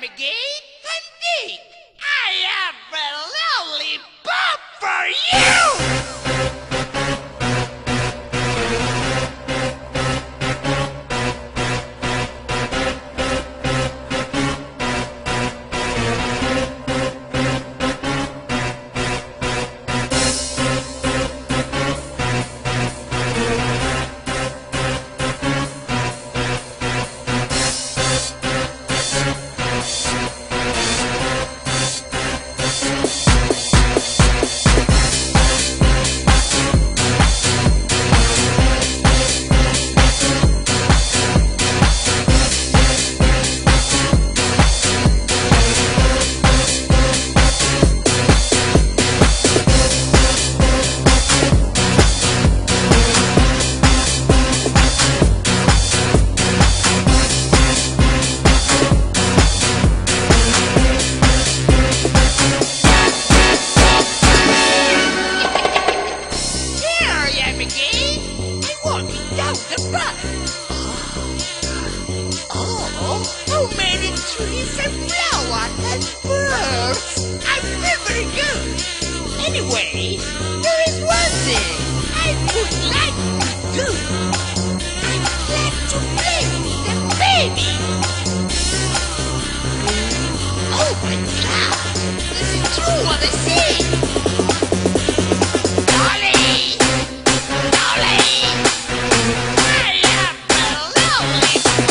McGee. rabbit. Oh, who made it trees and flowers and birds? I'm very good. Anyway, there is one thing I would like to do. I'd like to play with the baby. Oh my god, this is true what I see. Thank you.